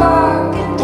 infinite